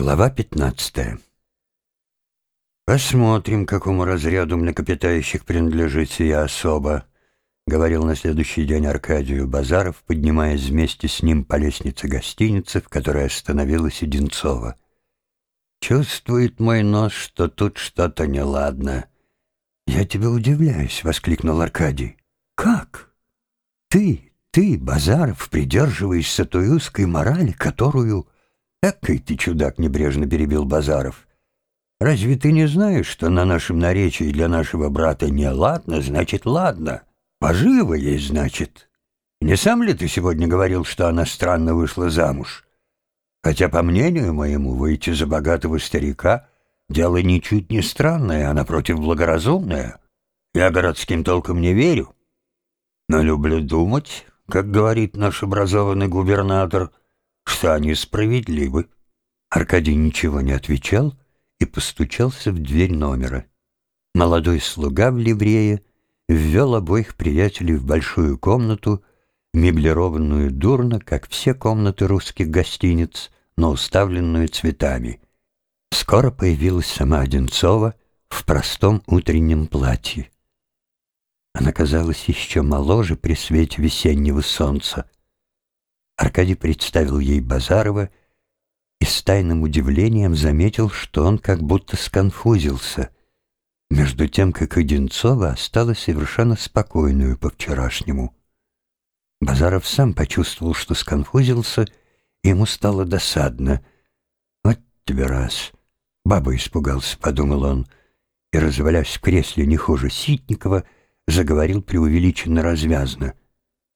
Глава 15 «Посмотрим, какому разряду млекопитающих принадлежит сия особа», — говорил на следующий день Аркадию Базаров, поднимаясь вместе с ним по лестнице гостиницы, в которой остановилась Одинцова. «Чувствует мой нос, что тут что-то неладно». «Я тебя удивляюсь», — воскликнул Аркадий. «Как? Ты, ты, Базаров, придерживаешься той узкой морали, которую...» «Экой ты чудак!» — небрежно перебил Базаров. «Разве ты не знаешь, что на нашем наречии для нашего брата не ладно, значит ладно? Поживо есть, значит. Не сам ли ты сегодня говорил, что она странно вышла замуж? Хотя, по мнению моему, выйти за богатого старика — дело ничуть не странное, а, напротив, благоразумное. Я городским толком не верю, но люблю думать, как говорит наш образованный губернатор — что они справедливы. Аркадий ничего не отвечал и постучался в дверь номера. Молодой слуга в ливрее ввел обоих приятелей в большую комнату, меблированную дурно, как все комнаты русских гостиниц, но уставленную цветами. Скоро появилась сама Одинцова в простом утреннем платье. Она казалась еще моложе при свете весеннего солнца. Аркадий представил ей Базарова и с тайным удивлением заметил, что он как будто сконфузился, между тем, как Одинцова осталась совершенно спокойную по-вчерашнему. Базаров сам почувствовал, что сконфузился, и ему стало досадно. «Вот тебе раз!» Баба испугался, подумал он, и, развалясь в кресле не хуже Ситникова, заговорил преувеличенно развязно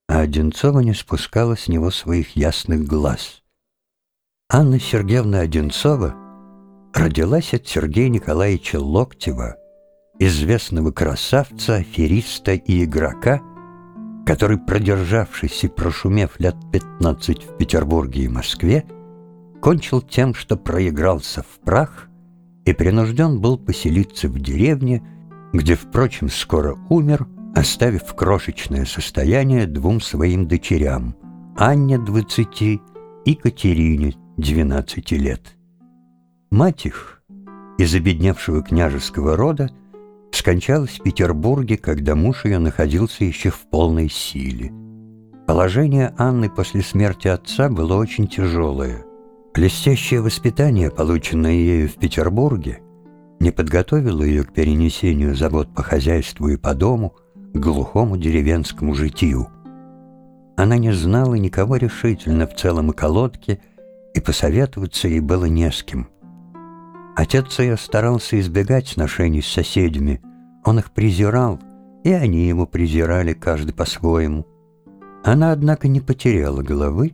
а Одинцова не спускала с него своих ясных глаз. Анна Сергеевна Одинцова родилась от Сергея Николаевича Локтева, известного красавца, афериста и игрока, который, продержавшись и прошумев лет 15 в Петербурге и Москве, кончил тем, что проигрался в прах и принужден был поселиться в деревне, где, впрочем, скоро умер, оставив крошечное состояние двум своим дочерям, Анне 20 и Катерине 12 лет. Мать их, из обедневшего княжеского рода, скончалась в Петербурге, когда муж ее находился еще в полной силе. Положение Анны после смерти отца было очень тяжелое. Блестящее воспитание, полученное ею в Петербурге, не подготовило ее к перенесению забот по хозяйству и по дому, глухому деревенскому житию. Она не знала никого решительно в целом околотке, и посоветоваться ей было не с кем. Отец ее старался избегать сношений с соседями, он их презирал, и они его презирали, каждый по-своему. Она, однако, не потеряла головы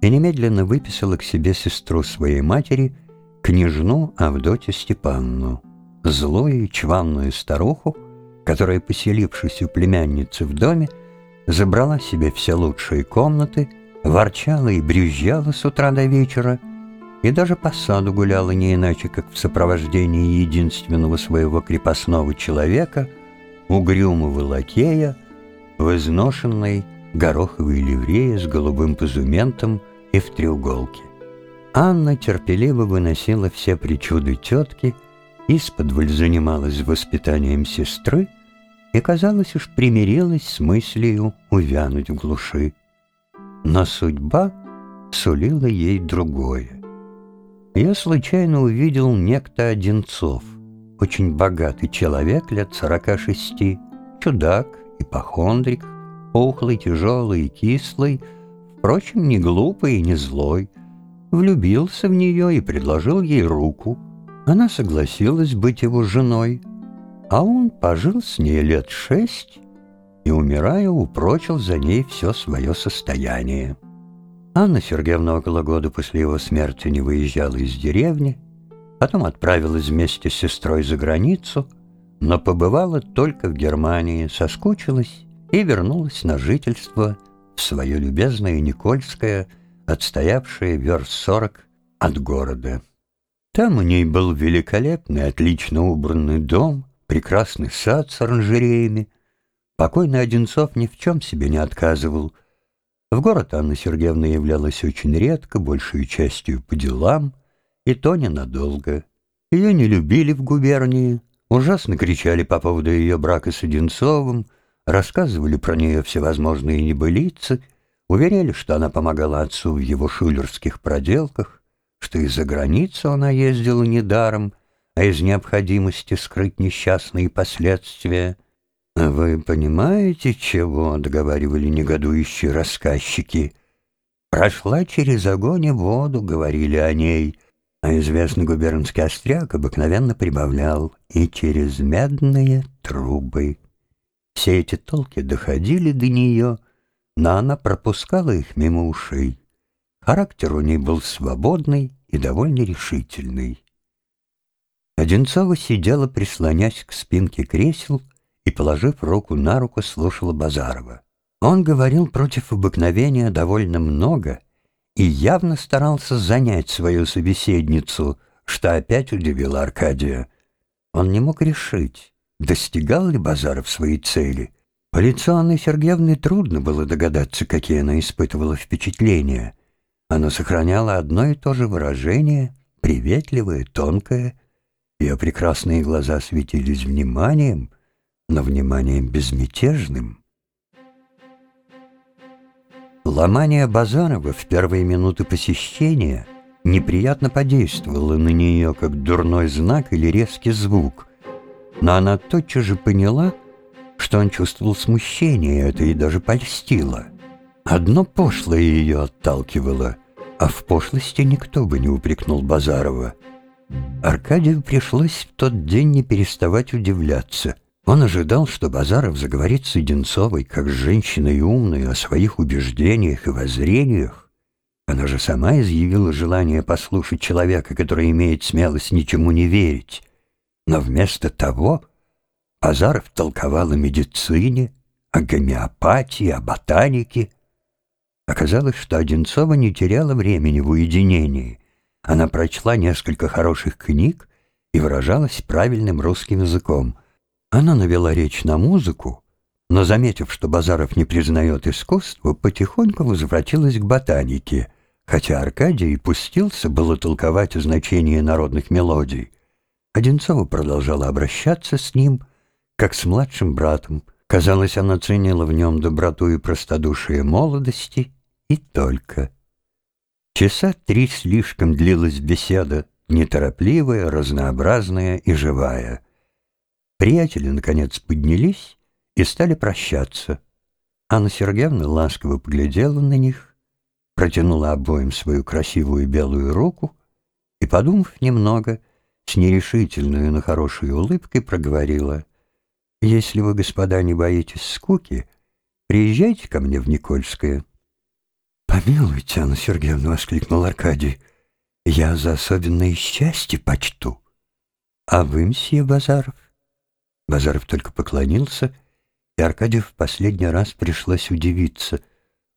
и немедленно выписала к себе сестру своей матери, княжну Авдотью Степанну, злую и чванную старуху, которая, поселившись у племянницы в доме, забрала себе все лучшие комнаты, ворчала и брюзжала с утра до вечера, и даже по саду гуляла не иначе, как в сопровождении единственного своего крепостного человека, угрюмого лакея, в изношенной гороховой ливрее с голубым позументом и в треуголке. Анна терпеливо выносила все причуды тетки, исподволь занималась воспитанием сестры, и, казалось, уж примирилась с мыслью увянуть в глуши. Но судьба сулила ей другое. Я случайно увидел некто Одинцов, очень богатый человек лет сорока шести, чудак, ипохондрик, пухлый, тяжелый и кислый, впрочем, не глупый и не злой, влюбился в нее и предложил ей руку. Она согласилась быть его женой, а он пожил с ней лет шесть и, умирая, упрочил за ней все свое состояние. Анна Сергеевна около года после его смерти не выезжала из деревни, потом отправилась вместе с сестрой за границу, но побывала только в Германии, соскучилась и вернулась на жительство в свое любезное Никольское, отстоявшее верст сорок от города. Там у ней был великолепный, отлично убранный дом, прекрасный сад с оранжереями. Покойный Одинцов ни в чем себе не отказывал. В город Анна Сергеевна являлась очень редко, большей частью по делам, и то ненадолго. Ее не любили в губернии, ужасно кричали по поводу ее брака с Одинцовым, рассказывали про нее всевозможные небылицы, уверяли, что она помогала отцу в его шулерских проделках, что из-за границы она ездила недаром, а из необходимости скрыть несчастные последствия. «Вы понимаете, чего?» — договаривали негодующие рассказчики. «Прошла через огонь и воду», — говорили о ней, а известный губернский остряк обыкновенно прибавлял «и через медные трубы». Все эти толки доходили до нее, но она пропускала их мимо ушей. Характер у ней был свободный и довольно решительный. Одинцова сидела, прислонясь к спинке кресел, и, положив руку на руку, слушала Базарова. Он говорил против обыкновения довольно много и явно старался занять свою собеседницу, что опять удивило Аркадия. Он не мог решить, достигал ли Базаров своей цели. По лицу Анны Сергеевны трудно было догадаться, какие она испытывала впечатления. Она сохраняла одно и то же выражение, приветливое, тонкое. Ее прекрасные глаза светились вниманием, но вниманием безмятежным. Ломание Базарова в первые минуты посещения неприятно подействовало на нее, как дурной знак или резкий звук, но она тотчас же поняла, что он чувствовал смущение, это ей даже польстило. Одно пошлое ее отталкивало, а в пошлости никто бы не упрекнул Базарова. Аркадию пришлось в тот день не переставать удивляться — он ожидал, что Базаров заговорит с Одинцовой, как с женщиной умной, о своих убеждениях и воззрениях. Она же сама изъявила желание послушать человека, который имеет смелость ничему не верить. Но вместо того Базаров толковал о медицине, о гомеопатии, о ботанике. Оказалось, что Одинцова не теряла времени в уединении. Она прочла несколько хороших книг и выражалась правильным русским языком — она навела речь на музыку, но, заметив, что Базаров не признает искусство, потихоньку возвратилась к ботанике, хотя Аркадий пустился было толковать о значении народных мелодий. Одинцова продолжала обращаться с ним, как с младшим братом. Казалось, она ценила в нем доброту и простодушие молодости, и только. Часа три слишком длилась беседа, неторопливая, разнообразная и живая — Приятели, наконец, поднялись и стали прощаться. Анна Сергеевна ласково поглядела на них, протянула обоим свою красивую белую руку и, подумав немного, с нерешительной, но хорошей улыбкой проговорила, «Если вы, господа, не боитесь скуки, приезжайте ко мне в Никольское». «Помилуйте, Анна Сергеевна!» — воскликнул Аркадий. «Я за особенное счастье почту. А вы, мсье Базаров?» Базаров только поклонился, и Аркадию в последний раз пришлось удивиться.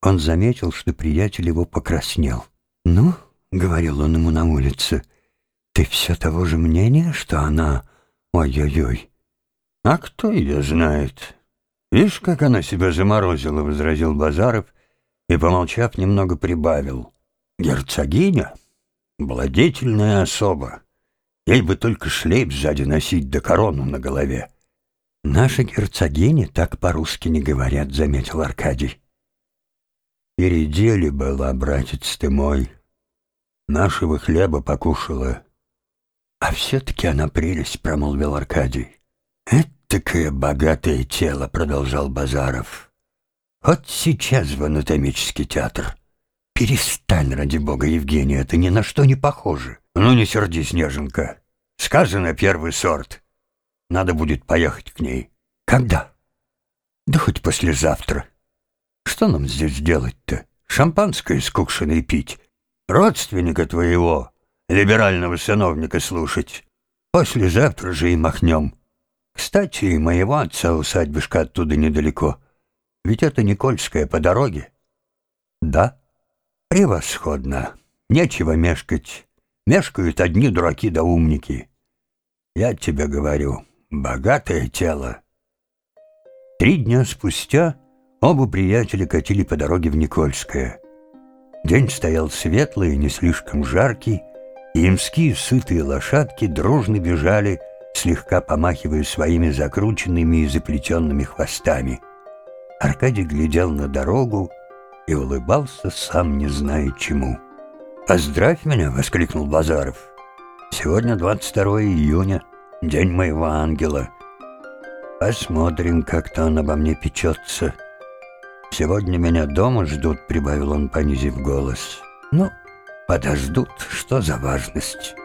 Он заметил, что приятель его покраснел. «Ну, — говорил он ему на улице, — ты все того же мнения, что она... Ой-ой-ой!» «А кто ее знает? Видишь, как она себя заморозила», — возразил Базаров и, помолчав, немного прибавил. «Герцогиня — владетельная особа. Ей бы только шлейф сзади носить да корону на голове. «Наши герцогини так по-русски не говорят», — заметил Аркадий. «Передели была, братец ты мой. Нашего хлеба покушала». «А все-таки она прелесть», — промолвил Аркадий. «Это такое богатое тело», — продолжал Базаров. «Вот сейчас в анатомический театр. Перестань, ради бога, Евгения, это ни на что не похоже». «Ну не сердись, неженка. Сказано первый сорт». Надо будет поехать к ней. Когда? Да хоть послезавтра. Что нам здесь делать-то? Шампанское с кукшиной пить? Родственника твоего, либерального сановника, слушать? Послезавтра же и махнем. Кстати, и моего отца усадьбышка оттуда недалеко. Ведь это Никольская по дороге. Да? Превосходно. Нечего мешкать. Мешкают одни дураки да умники. Я тебе говорю, богатое тело. Три дня спустя оба приятеля катили по дороге в Никольское. День стоял светлый и не слишком жаркий, Ямские сытые лошадки дружно бежали, слегка помахивая своими закрученными и заплетенными хвостами. Аркадий глядел на дорогу и улыбался, сам не зная чему. «Поздравь меня!» — воскликнул Базаров. «Сегодня 22 июня, день моего ангела. Посмотрим, как-то он обо мне печется. Сегодня меня дома ждут», — прибавил он, понизив голос. «Ну, подождут, что за важность?»